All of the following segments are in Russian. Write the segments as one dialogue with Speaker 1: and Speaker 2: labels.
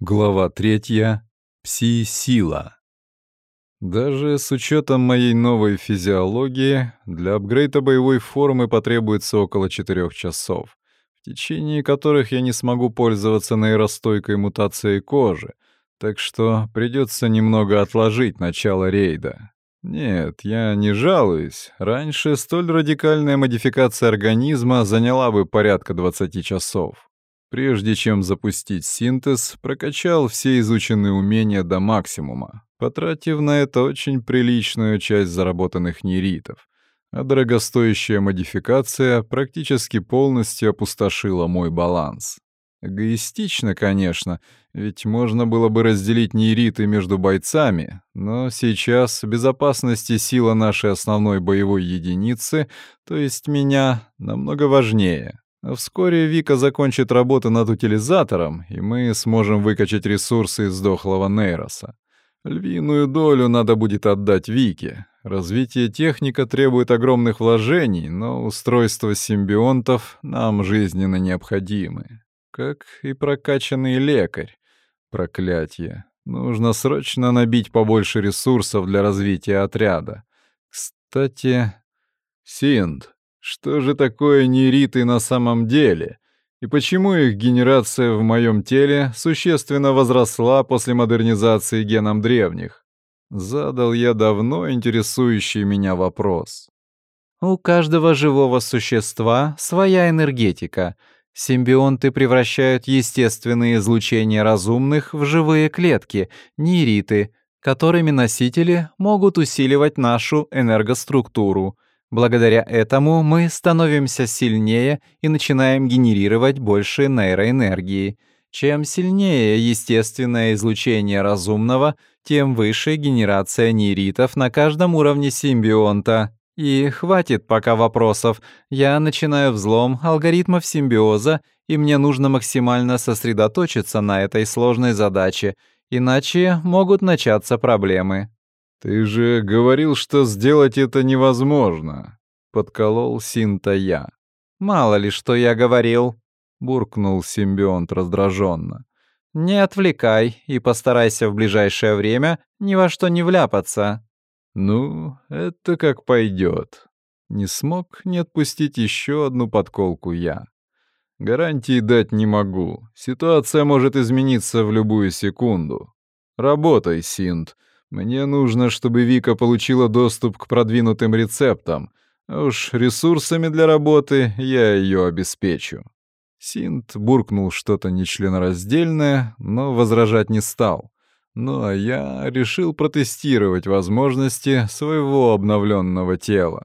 Speaker 1: Глава третья. Пси-сила. Даже с учетом моей новой физиологии, для апгрейда боевой формы потребуется около 4 часов, в течение которых я не смогу пользоваться нейростойкой мутацией кожи, так что придется немного отложить начало рейда. Нет, я не жалуюсь. Раньше столь радикальная модификация организма заняла бы порядка 20 часов. Прежде чем запустить синтез, прокачал все изученные умения до максимума, потратив на это очень приличную часть заработанных нейритов. А дорогостоящая модификация практически полностью опустошила мой баланс. Эгоистично, конечно, ведь можно было бы разделить нейриты между бойцами, но сейчас безопасность и сила нашей основной боевой единицы, то есть меня, намного важнее. Вскоре Вика закончит работу над утилизатором, и мы сможем выкачать ресурсы из дохлого Нейроса. Львиную долю надо будет отдать Вике. Развитие техника требует огромных вложений, но устройства симбионтов нам жизненно необходимы. Как и прокачанный лекарь. Проклятье. Нужно срочно набить побольше ресурсов для развития отряда. Кстати, Синд, что же такое нейриты на самом деле? И почему их генерация в моем теле существенно возросла после модернизации геном древних? Задал я давно интересующий меня вопрос.
Speaker 2: У каждого живого существа своя энергетика. Симбионты превращают естественные излучения разумных в живые клетки, нейриты, которыми носители могут усиливать нашу энергоструктуру. Благодаря этому мы становимся сильнее и начинаем генерировать больше нейроэнергии. Чем сильнее естественное излучение разумного, тем выше генерация нейритов на каждом уровне симбионта. И хватит пока вопросов. Я начинаю взлом алгоритмов симбиоза, и мне нужно максимально сосредоточиться на этой сложной задаче, иначе могут начаться проблемы.
Speaker 1: «Ты же говорил, что сделать это невозможно», — подколол Синта я.
Speaker 2: «Мало ли, что я говорил», —
Speaker 1: буркнул симбионт раздраженно.
Speaker 2: «Не отвлекай и постарайся в ближайшее время ни во что не вляпаться».
Speaker 1: «Ну, это как пойдет. Не смог не отпустить еще одну подколку я. Гарантии дать не могу. Ситуация может измениться в любую секунду. Работай, Синт, мне нужно, чтобы Вика получила доступ к продвинутым рецептам, а уж ресурсами для работы я ее обеспечу». Синт буркнул что-то нечленораздельное, но возражать не стал. Ну а я решил протестировать возможности своего обновленного тела.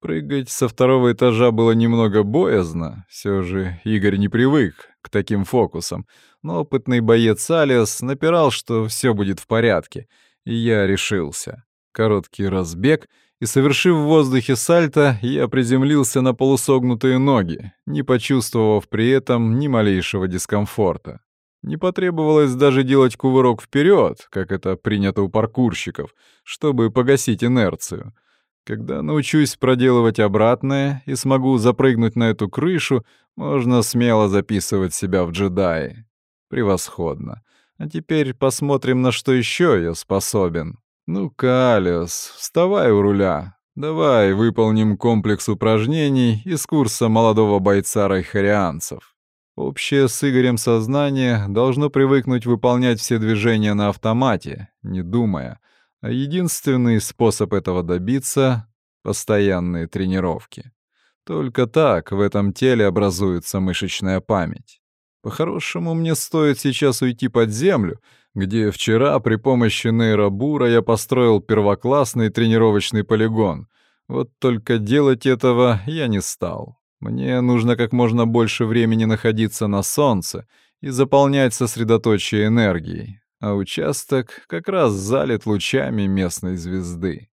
Speaker 1: Прыгать со второго этажа было немного боязно, все же Игорь не привык к таким фокусам, но опытный боец Алиас напирал, что все будет в порядке — я решился. Короткий разбег, и, совершив в воздухе сальто, я приземлился на полусогнутые ноги, не почувствовав при этом ни малейшего дискомфорта. Не потребовалось даже делать кувырок вперед, как это принято у паркурщиков, чтобы погасить инерцию. Когда научусь проделывать обратное и смогу запрыгнуть на эту крышу, можно смело записывать себя в джедаи. Превосходно. А теперь посмотрим, на что еще я способен. Ну, Калиос, вставай у руля. Давай выполним комплекс упражнений из курса молодого бойца райхарианцев. Общее с Игорем сознание должно привыкнуть выполнять все движения на автомате, не думая. А единственный способ этого добиться — постоянные тренировки. Только так в этом теле образуется мышечная память. По-хорошему, мне стоит сейчас уйти под землю, где вчера при помощи нейробура я построил первоклассный тренировочный полигон. Вот только делать этого я не стал. Мне нужно как можно больше времени находиться на солнце и заполнять сосредоточие энергией, а участок как раз залит лучами местной звезды.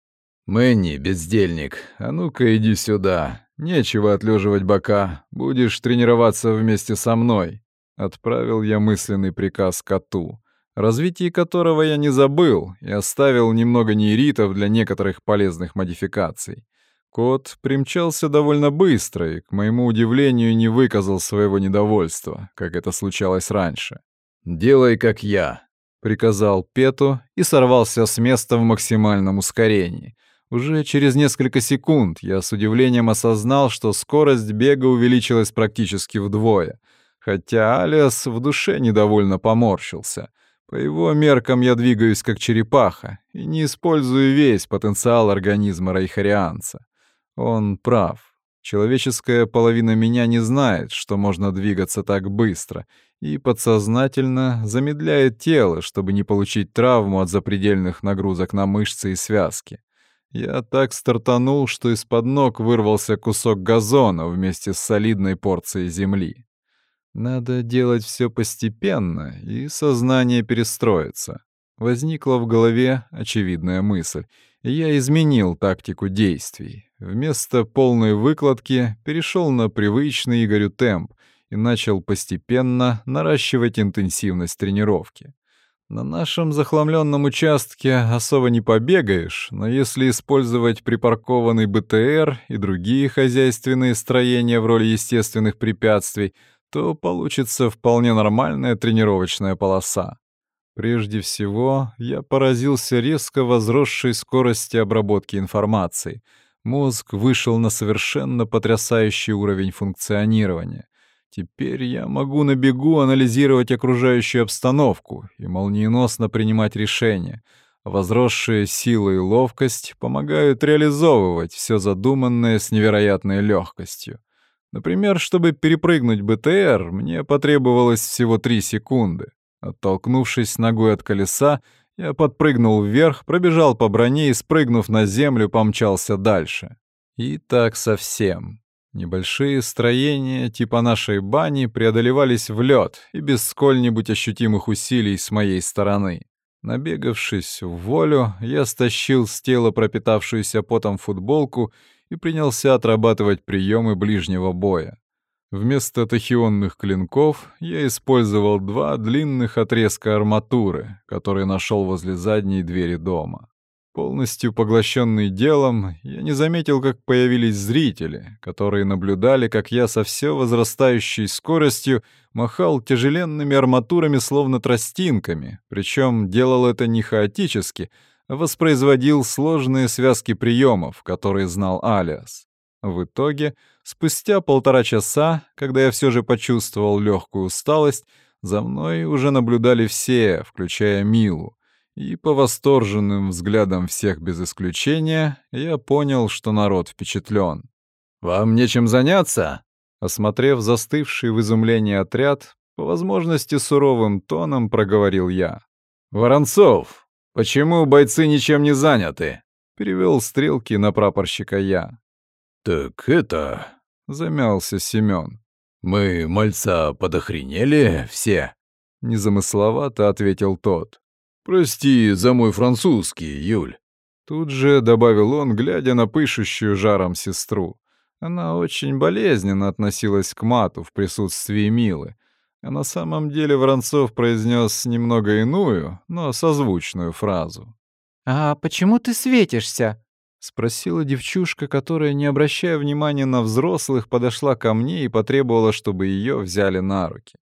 Speaker 1: «Мэнни, бездельник, а ну-ка иди сюда. Нечего отлеживать бока, будешь тренироваться вместе со мной», Отправил я мысленный приказ коту, развитие которого я не забыл и оставил немного нейритов для некоторых полезных модификаций. Кот примчался довольно быстро и, к моему удивлению, не выказал своего недовольства, как это случалось раньше. «Делай, как я», — приказал Пету и сорвался с места в максимальном ускорении. Уже через несколько секунд я с удивлением осознал, что скорость бега увеличилась практически вдвое, хотя Алиас в душе недовольно поморщился. По его меркам я двигаюсь как черепаха и не использую весь потенциал организма райхарианца. Он прав. Человеческая половина меня не знает, что можно двигаться так быстро, и подсознательно замедляет тело, чтобы не получить травму от запредельных нагрузок на мышцы и связки. Я так стартанул, что из-под ног вырвался кусок газона вместе с солидной порцией земли. Надо делать все постепенно, и сознание перестроится. Возникла в голове очевидная мысль, я изменил тактику действий. Вместо полной выкладки перешел на привычный Игорю темп и начал постепенно наращивать интенсивность тренировки. На нашем захламленном участке особо не побегаешь, но если использовать припаркованный БТР и другие хозяйственные строения в роли естественных препятствий — то получится вполне нормальная тренировочная полоса. Прежде всего, я поразился резко возросшей скорости обработки информации. Мозг вышел на совершенно потрясающий уровень функционирования. Теперь я могу на бегу анализировать окружающую обстановку и молниеносно принимать решения. Возросшая сила и ловкость помогают реализовывать все задуманное с невероятной легкостью. Например, чтобы перепрыгнуть БТР, мне потребовалось всего три секунды. Оттолкнувшись ногой от колеса, я подпрыгнул вверх, пробежал по броне и, спрыгнув на землю, помчался дальше. И так совсем. Небольшие строения типа нашей бани преодолевались в лед и без сколь-нибудь ощутимых усилий с моей стороны. Набегавшись в волю, я стащил с тела пропитавшуюся потом футболку и принялся отрабатывать приемы ближнего боя. Вместо тахионных клинков я использовал два длинных отрезка арматуры, которые нашел возле задней двери дома. Полностью поглощенный делом, я не заметил, как появились зрители, которые наблюдали, как я со все возрастающей скоростью махал тяжеленными арматурами словно тростинками, причем делал это не хаотически, воспроизводил сложные связки приемов, которые знал Алиас. В итоге, спустя полтора часа, когда я все же почувствовал легкую усталость, за мной уже наблюдали все, включая Милу, и по восторженным взглядам всех без исключения я понял, что народ впечатлен. «Вам нечем заняться?» Осмотрев застывший в изумлении отряд, по возможности суровым тоном проговорил я. «Воронцов, «Почему бойцы ничем не заняты?» — перевел стрелки на прапорщика я.
Speaker 3: «Так это...» — замялся Семён. «Мы мальца подохренели все?» — незамысловато ответил тот. «Прости за мой французский, Юль».
Speaker 1: Тут же добавил он, глядя на пышущую жаром сестру. Она очень болезненно относилась к мату в присутствии Милы, а на самом деле Воронцов произнес немного иную, но созвучную фразу.
Speaker 2: «А почему ты светишься?»
Speaker 1: — спросила девчушка, которая, не обращая внимания на взрослых, подошла ко мне и потребовала, чтобы ее взяли на руки.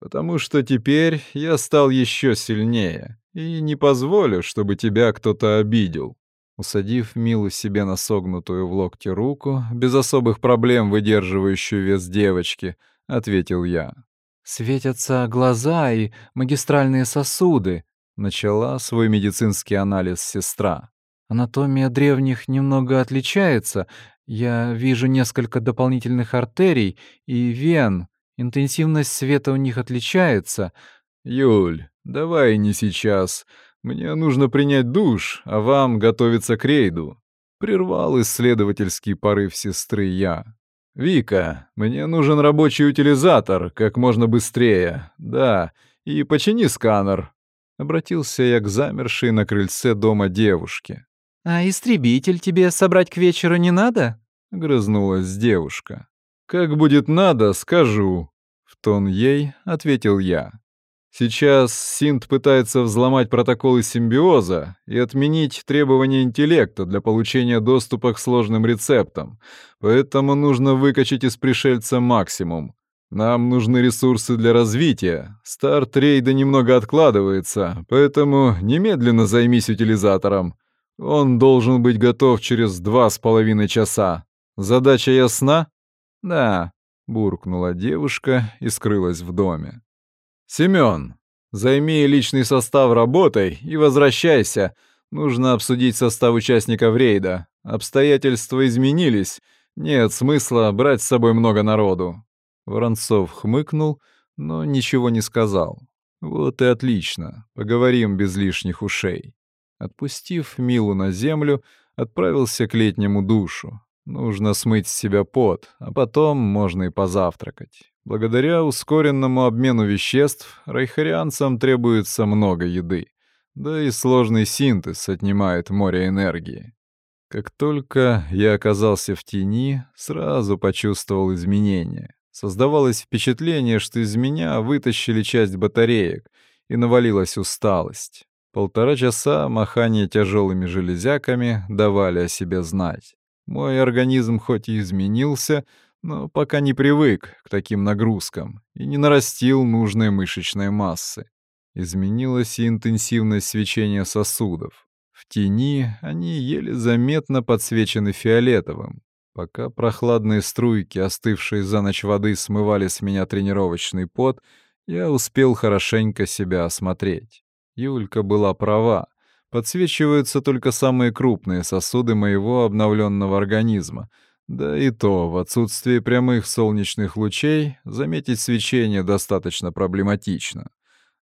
Speaker 1: «Потому что теперь я стал еще сильнее и не позволю, чтобы тебя кто-то обидел». Усадив Милу себе на согнутую в локте руку, без особых проблем выдерживающую вес девочки, ответил я.
Speaker 2: Светятся глаза и магистральные сосуды, начала свой медицинский анализ сестра. Анатомия древних немного отличается. Я вижу несколько дополнительных артерий и вен. Интенсивность света у них отличается.
Speaker 1: Юль, давай не сейчас. Мне нужно принять душ, а вам готовиться к рейду. Прервал исследовательский порыв сестры я. «Вика, мне нужен рабочий утилизатор, как можно быстрее. Да, и почини сканер». Обратился я к замершей на крыльце дома девушке.
Speaker 2: «А истребитель тебе собрать к вечеру не надо?»
Speaker 1: — грызнулась девушка. «Как будет надо, скажу», — в тон ей ответил я. Сейчас Синт пытается взломать протоколы симбиоза и отменить требования интеллекта для получения доступа к сложным рецептам, поэтому нужно выкачать из пришельца максимум. Нам нужны ресурсы для развития. Старт рейда немного откладывается, поэтому немедленно займись утилизатором. Он должен быть готов через два с половиной часа. Задача ясна? Да, буркнула девушка и скрылась в доме. Семён, займи личный состав работой и возвращайся. Нужно обсудить состав участников рейда. Обстоятельства изменились. Нет смысла брать с собой много народу. Воронцов хмыкнул, но ничего не сказал. Вот и отлично. Поговорим без лишних ушей. Отпустив Милу на землю, отправился к летнему душу. Нужно смыть с себя пот, а потом можно и позавтракать. Благодаря ускоренному обмену веществ райхарианцам требуется много еды. Да и сложный синтез отнимает море энергии. Как только я оказался в тени, сразу почувствовал изменения. Создавалось впечатление, что из меня вытащили часть батареек, и навалилась усталость. Полтора часа махания тяжелыми железяками давали о себе знать. Мой организм хоть и изменился, но пока не привык к таким нагрузкам и не нарастил нужной мышечной массы. Изменилась и интенсивность свечения сосудов. В тени они еле заметно подсвечены фиолетовым. Пока прохладные струйки, остывшие за ночь воды, смывали с меня тренировочный пот, я успел хорошенько себя осмотреть. Юлька была права. Подсвечиваются только самые крупные сосуды моего обновленного организма. Да и то, в отсутствии прямых солнечных лучей, заметить свечение достаточно проблематично.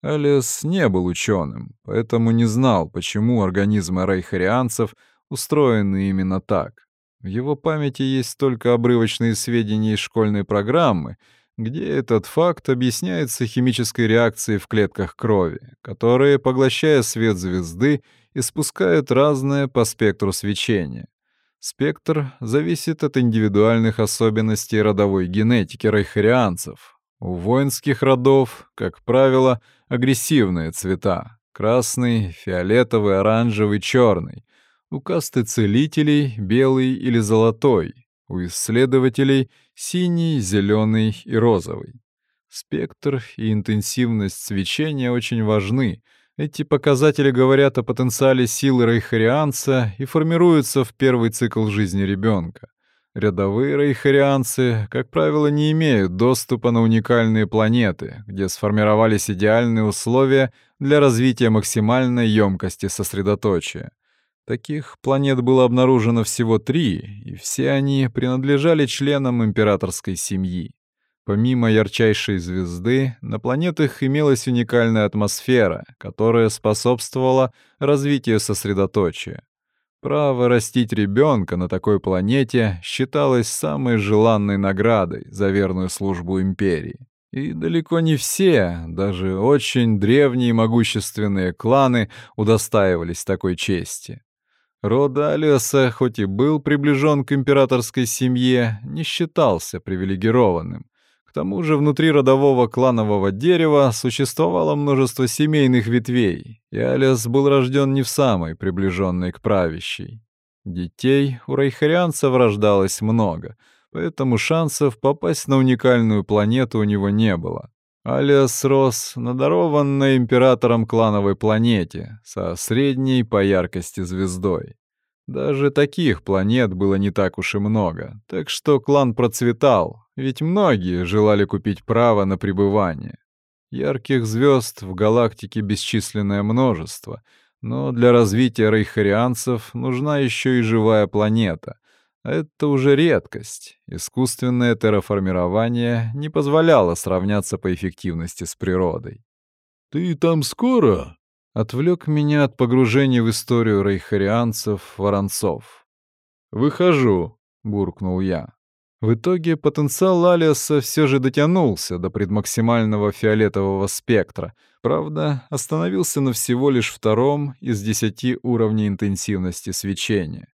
Speaker 1: Алис не был ученым, поэтому не знал, почему организмы рейхарианцев устроены именно так. В его памяти есть только обрывочные сведения из школьной программы — где этот факт объясняется химической реакцией в клетках крови, которые, поглощая свет звезды, испускают разное по спектру свечения. Спектр зависит от индивидуальных особенностей родовой генетики райхарианцев. У воинских родов, как правило, агрессивные цвета — красный, фиолетовый, оранжевый, черный. У касты целителей — белый или золотой, у исследователей синий, зеленый и розовый. Спектр и интенсивность свечения очень важны. Эти показатели говорят о потенциале силы рейхарианца и формируются в первый цикл жизни ребенка. Рядовые рейхарианцы, как правило, не имеют доступа на уникальные планеты, где сформировались идеальные условия для развития максимальной емкости сосредоточия. Таких планет было обнаружено всего три, и все они принадлежали членам императорской семьи. Помимо ярчайшей звезды, на планетах имелась уникальная атмосфера, которая способствовала развитию сосредоточия. Право растить ребенка на такой планете считалось самой желанной наградой за верную службу империи. И далеко не все, даже очень древние и могущественные кланы удостаивались такой чести. Род Алиаса, хоть и был приближен к императорской семье, не считался привилегированным. К тому же внутри родового кланового дерева существовало множество семейных ветвей, и Алиас был рожден не в самой приближенной к правящей. Детей у райхарианцев рождалось много, поэтому шансов попасть на уникальную планету у него не было. Алиас рос на дарованной императором клановой планете со средней по яркости звездой. Даже таких планет было не так уж и много, так что клан процветал, ведь многие желали купить право на пребывание. Ярких звезд в галактике бесчисленное множество, но для развития рейхарианцев нужна еще и живая планета, это уже редкость. Искусственное терраформирование не позволяло сравняться по эффективности с природой.
Speaker 3: «Ты там скоро?»
Speaker 1: — отвлек меня от погружения в историю рейхарианцев-воронцов. «Выхожу», — буркнул я. В итоге потенциал Алиаса все же дотянулся до предмаксимального фиолетового спектра, правда, остановился на всего лишь втором из десяти уровней интенсивности свечения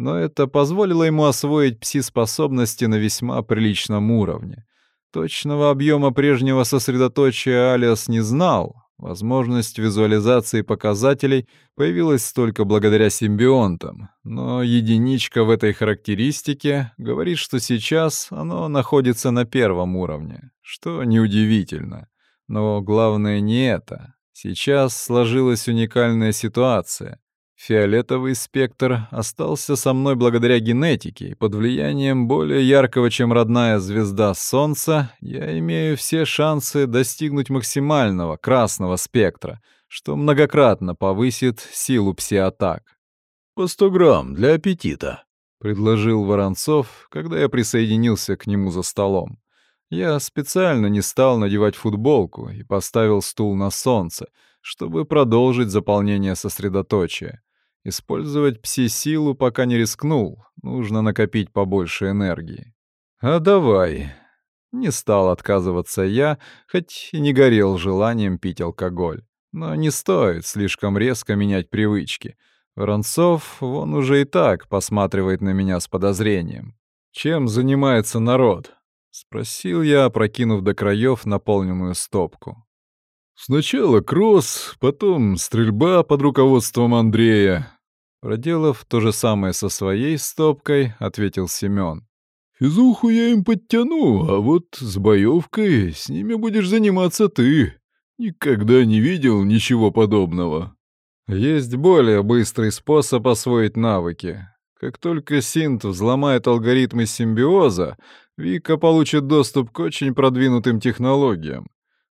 Speaker 1: но это позволило ему освоить пси-способности на весьма приличном уровне. Точного объема прежнего сосредоточия Алиас не знал, Возможность визуализации показателей появилась только благодаря симбионтам, но единичка в этой характеристике говорит, что сейчас оно находится на первом уровне, что неудивительно. Но главное не это. Сейчас сложилась уникальная ситуация. Фиолетовый спектр остался со мной благодаря генетике, и под влиянием более яркого, чем родная звезда Солнца, я имею все шансы достигнуть максимального красного спектра, что многократно повысит силу пси-атак.
Speaker 3: «По сто грамм для аппетита», —
Speaker 1: предложил Воронцов, когда я присоединился к нему за столом. Я специально не стал надевать футболку и поставил стул на солнце, чтобы продолжить заполнение сосредоточия. Использовать пси-силу пока не рискнул, нужно накопить побольше энергии. «А давай». Не стал отказываться я, хоть и не горел желанием пить алкоголь. Но не стоит слишком резко менять привычки. Воронцов, вон уже и так посматривает на меня с подозрением. «Чем занимается народ?» — спросил я, опрокинув до краев наполненную стопку.
Speaker 3: Сначала кросс, потом стрельба под руководством Андрея.
Speaker 1: Проделав то же самое со своей стопкой, ответил Семен.
Speaker 3: Физуху я им подтяну, а вот с боевкой с ними будешь заниматься ты. Никогда не видел ничего подобного.
Speaker 1: Есть более быстрый способ освоить навыки. Как только Синт взломает алгоритмы симбиоза, Вика получит доступ к очень продвинутым технологиям.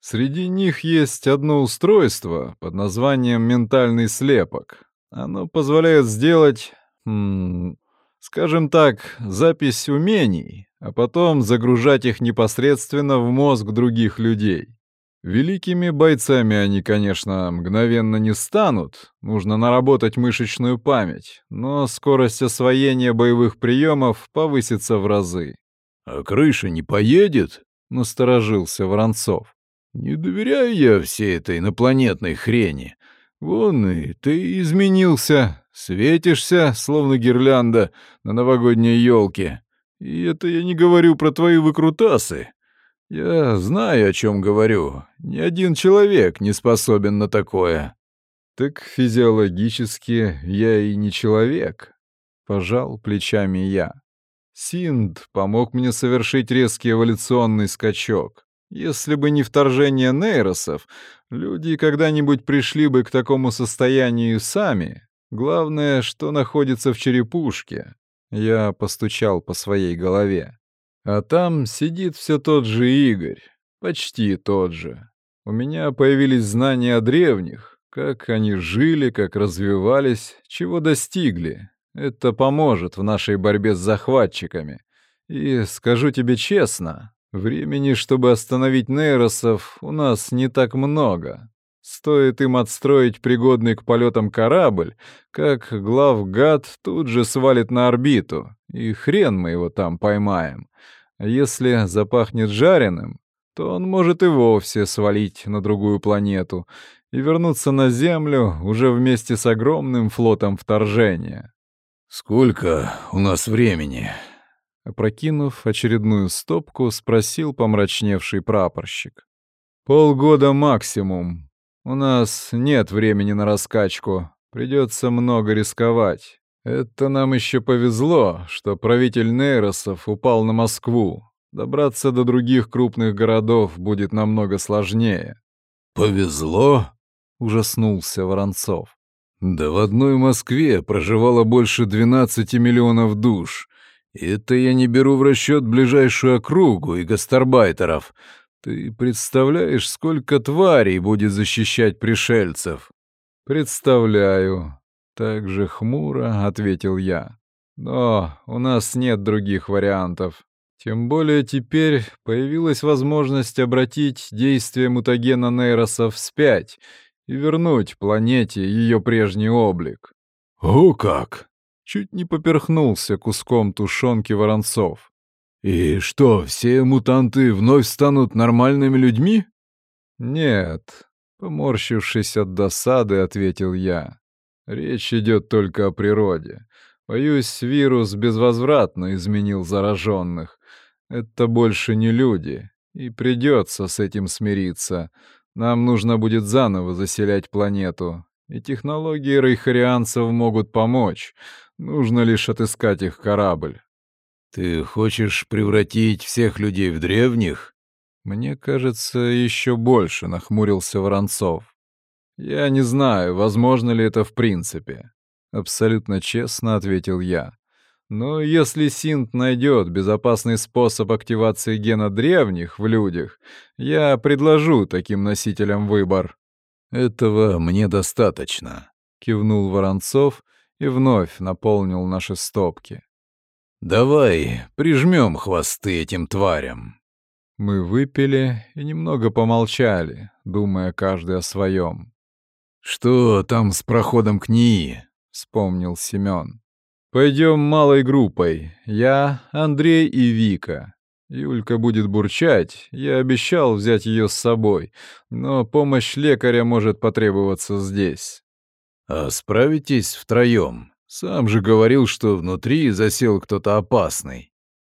Speaker 1: Среди них есть одно устройство под названием «ментальный слепок». Оно позволяет сделать, м скажем так, запись умений, а потом загружать их непосредственно в мозг других людей. Великими бойцами они, конечно, мгновенно не станут, нужно наработать мышечную память, но скорость освоения боевых приемов повысится в разы.
Speaker 3: «А крыша не поедет?»
Speaker 1: — насторожился Воронцов.
Speaker 3: Не доверяю я всей этой инопланетной хрени. Вон и ты изменился, светишься, словно гирлянда на новогодней елке. И это я не говорю про твои выкрутасы. Я знаю, о чем говорю. Ни один человек не способен на такое.
Speaker 1: Так физиологически я и не человек. Пожал плечами я. Синд помог мне совершить резкий эволюционный скачок. Если бы не вторжение нейросов, люди когда-нибудь пришли бы к такому состоянию сами. Главное, что находится в черепушке. Я постучал по своей голове. А там сидит все тот же Игорь. Почти тот же. У меня появились знания о древних, как они жили, как развивались, чего достигли. Это поможет в нашей борьбе с захватчиками. И скажу тебе честно, Времени, чтобы остановить нейросов, у нас не так много. Стоит им отстроить пригодный к полетам корабль, как главгад тут же свалит на орбиту, и хрен мы его там поймаем. А если запахнет жареным, то он может и вовсе свалить на другую планету и вернуться на Землю уже вместе с огромным флотом вторжения.
Speaker 3: «Сколько у нас времени?»
Speaker 1: Опрокинув очередную стопку, спросил помрачневший прапорщик. «Полгода максимум. У нас нет времени на раскачку. Придется много рисковать. Это нам еще повезло, что правитель Нейросов упал на Москву. Добраться до других крупных городов будет намного сложнее».
Speaker 3: «Повезло?»
Speaker 1: — ужаснулся Воронцов.
Speaker 3: «Да в одной Москве проживало больше 12 миллионов душ». Это я не беру в расчет ближайшую округу и гастарбайтеров. Ты представляешь, сколько тварей будет защищать пришельцев?
Speaker 1: Представляю. Так же хмуро ответил я. Но у нас нет других вариантов. Тем более теперь появилась возможность обратить действие мутагена нейросов вспять и вернуть планете ее прежний облик.
Speaker 3: «О как!»
Speaker 1: Чуть не поперхнулся куском тушенки Воронцов.
Speaker 3: «И что, все мутанты вновь станут нормальными людьми?»
Speaker 1: «Нет», — поморщившись от досады, ответил я. «Речь идет только о природе. Боюсь, вирус безвозвратно изменил зараженных. Это больше не люди, и придется с этим смириться. Нам нужно будет заново заселять планету, и технологии рейхарианцев могут помочь. Нужно лишь отыскать их корабль.
Speaker 3: Ты хочешь превратить всех людей в древних?
Speaker 1: Мне кажется, еще больше нахмурился Воронцов. Я не знаю, возможно ли это в принципе. Абсолютно честно ответил я. Но если Синт найдет безопасный способ активации гена древних в людях, я предложу таким носителям выбор.
Speaker 3: Этого мне достаточно, кивнул Воронцов и вновь наполнил наши стопки. Давай прижмем хвосты этим тварям.
Speaker 1: Мы выпили и немного помолчали, думая каждый о своем.
Speaker 3: Что там с проходом к НИИ? вспомнил Семен.
Speaker 1: Пойдем малой группой. Я, Андрей и Вика. Юлька будет бурчать. Я обещал взять ее с собой, но помощь лекаря может потребоваться здесь.
Speaker 3: А справитесь втроем? Сам же говорил, что внутри засел кто-то опасный.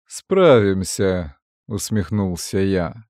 Speaker 1: Справимся, усмехнулся я.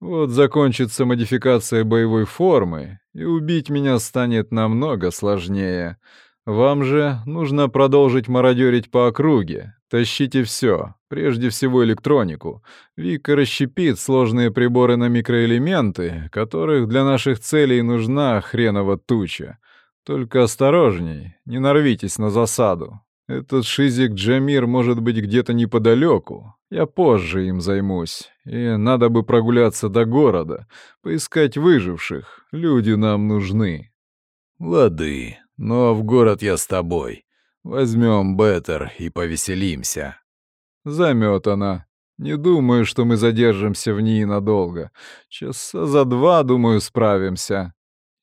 Speaker 1: Вот закончится модификация боевой формы, и убить меня станет намного сложнее. Вам же нужно продолжить мародерить по округе. Тащите все, прежде всего электронику. Вика расщепит сложные приборы на микроэлементы, которых для наших целей нужна хренова туча. Только осторожней, не нарвитесь на засаду. Этот шизик Джамир может быть где-то неподалеку. Я позже им займусь. И надо бы прогуляться до города, поискать выживших. Люди нам нужны.
Speaker 3: Лады, но в город я с тобой. Возьмем Беттер и повеселимся.
Speaker 1: Заметана. Не думаю, что мы задержимся в ней надолго. Часа за два, думаю, справимся.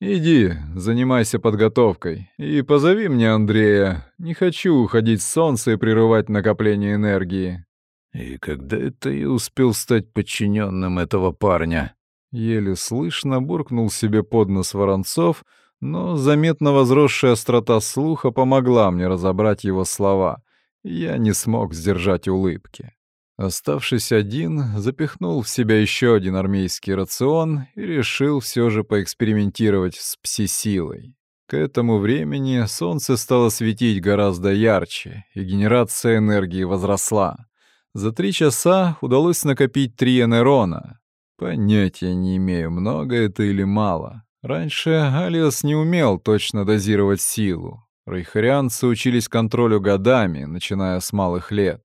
Speaker 1: Иди, занимайся подготовкой. И позови мне Андрея. Не хочу уходить с солнца и прерывать накопление энергии.
Speaker 3: И когда это я успел стать подчиненным этого парня?
Speaker 1: Еле слышно буркнул себе под нос Воронцов — но заметно возросшая острота слуха помогла мне разобрать его слова, я не смог сдержать улыбки. Оставшись один, запихнул в себя еще один армейский рацион и решил все же поэкспериментировать с пси-силой. К этому времени солнце стало светить гораздо ярче, и генерация энергии возросла. За три часа удалось накопить три энерона. Понятия не имею, много это или мало. Раньше Алиас не умел точно дозировать силу. Рейхарианцы учились контролю годами, начиная с малых лет.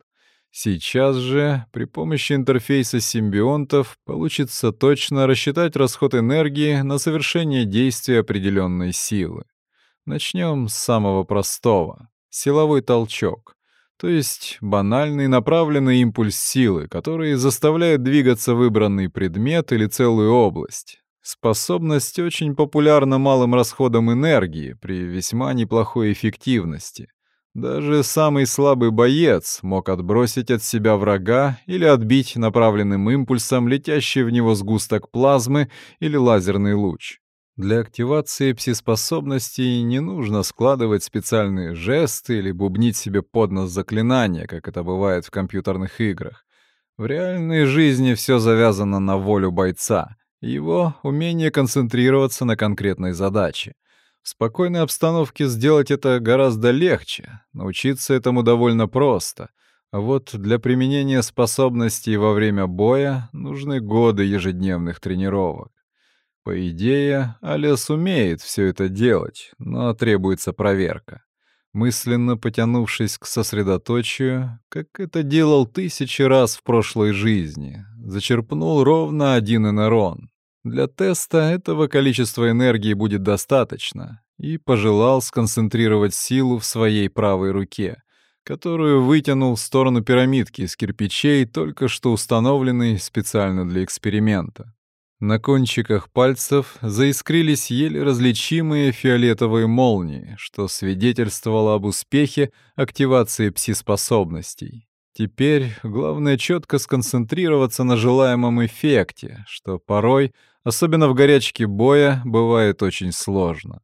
Speaker 1: Сейчас же при помощи интерфейса симбионтов получится точно рассчитать расход энергии на совершение действия определенной силы. Начнем с самого простого — силовой толчок, то есть банальный направленный импульс силы, который заставляет двигаться выбранный предмет или целую область, Способность очень популярна малым расходом энергии при весьма неплохой эффективности. Даже самый слабый боец мог отбросить от себя врага или отбить направленным импульсом летящий в него сгусток плазмы или лазерный луч. Для активации пси-способностей не нужно складывать специальные жесты или бубнить себе под нос заклинания, как это бывает в компьютерных играх. В реальной жизни все завязано на волю бойца — его умение концентрироваться на конкретной задаче. В спокойной обстановке сделать это гораздо легче, научиться этому довольно просто. А вот для применения способностей во время боя нужны годы ежедневных тренировок. По идее, Алис умеет все это делать, но требуется проверка. Мысленно потянувшись к сосредоточию, как это делал тысячи раз в прошлой жизни, зачерпнул ровно один энерон. Для теста этого количества энергии будет достаточно, и пожелал сконцентрировать силу в своей правой руке, которую вытянул в сторону пирамидки из кирпичей, только что установленной специально для эксперимента. На кончиках пальцев заискрились еле различимые фиолетовые молнии, что свидетельствовало об успехе активации пси-способностей. Теперь главное четко сконцентрироваться на желаемом эффекте, что порой, особенно в горячке боя, бывает очень сложно.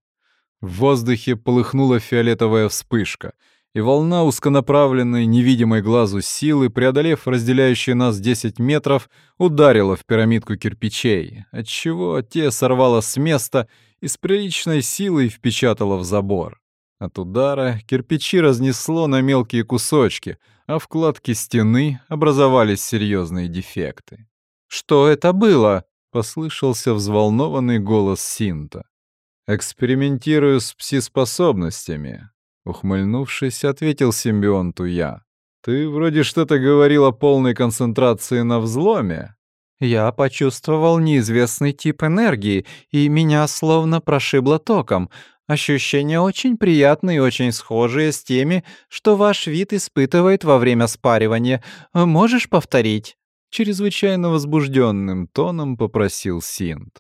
Speaker 1: В воздухе полыхнула фиолетовая вспышка, и волна узконаправленной, невидимой глазу силы, преодолев разделяющие нас 10 метров, ударила в пирамидку кирпичей, отчего те сорвало с места и с приличной силой впечатала в забор. От удара кирпичи разнесло на мелкие кусочки, а в кладке стены образовались серьезные дефекты.
Speaker 2: «Что это было?»
Speaker 1: — послышался взволнованный голос Синта. «Экспериментирую с пси-способностями», — ухмыльнувшись, ответил симбионту я. «Ты вроде что-то говорил о полной концентрации на взломе».
Speaker 2: Я почувствовал неизвестный тип энергии, и меня словно прошибло током. Ощущения очень приятные и очень схожие с теми, что ваш вид испытывает во время спаривания. Можешь повторить?»
Speaker 1: Чрезвычайно возбужденным тоном попросил Синт.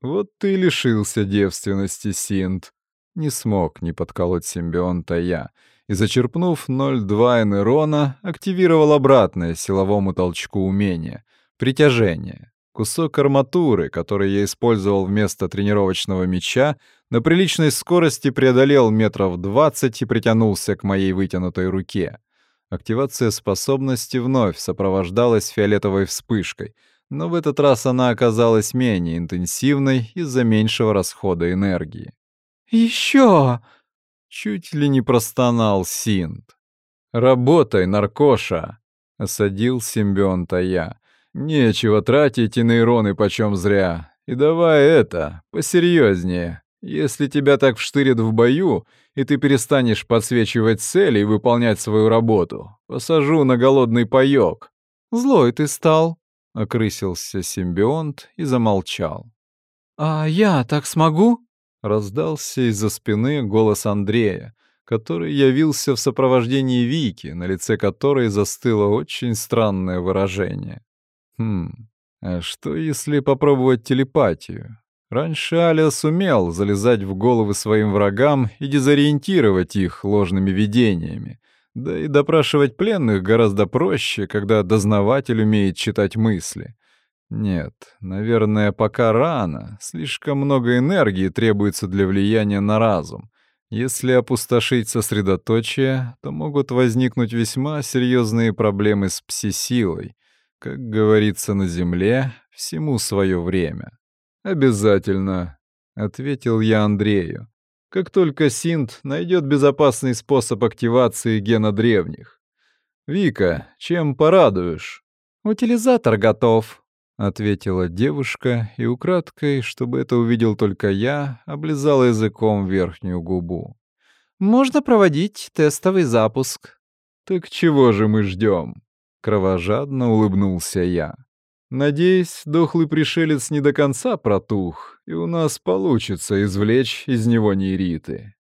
Speaker 1: «Вот ты лишился девственности, Синт. Не смог не подколоть симбионта я, и, зачерпнув 0,2 энерона, активировал обратное силовому толчку умение — притяжение. Кусок арматуры, который я использовал вместо тренировочного меча, на приличной скорости преодолел метров двадцать и притянулся к моей вытянутой руке. Активация способности вновь сопровождалась фиолетовой вспышкой, но в этот раз она оказалась менее интенсивной из-за меньшего расхода энергии.
Speaker 2: «Еще!»
Speaker 1: — чуть ли не простонал Синт. «Работай, наркоша!» — осадил симбионта я. «Нечего тратить и нейроны почем зря. И давай это, посерьезнее. Если тебя так вштырит в бою, и ты перестанешь подсвечивать цели и выполнять свою работу, посажу на голодный паёк».
Speaker 2: «Злой ты стал», —
Speaker 1: окрысился симбионт и замолчал.
Speaker 2: «А я так смогу?»
Speaker 1: Раздался из-за спины голос Андрея, который явился в сопровождении Вики, на лице которой застыло очень странное выражение. Хм, а что если попробовать телепатию? Раньше Аля сумел залезать в головы своим врагам и дезориентировать их ложными видениями. Да и допрашивать пленных гораздо проще, когда дознаватель умеет читать мысли. Нет, наверное, пока рано. Слишком много энергии требуется для влияния на разум. Если опустошить сосредоточие, то могут возникнуть весьма серьезные проблемы с пси-силой. Как говорится на Земле, всему свое время. «Обязательно», — ответил я Андрею. «Как только Синт найдет безопасный способ активации гена древних. Вика, чем порадуешь?»
Speaker 2: «Утилизатор готов», —
Speaker 1: ответила девушка и украдкой, чтобы это увидел только я, облизала языком верхнюю губу.
Speaker 2: «Можно проводить тестовый запуск».
Speaker 1: «Так чего же мы ждем?» — кровожадно улыбнулся я. «Надеюсь, дохлый пришелец не до конца протух, и у нас получится извлечь из него нейриты».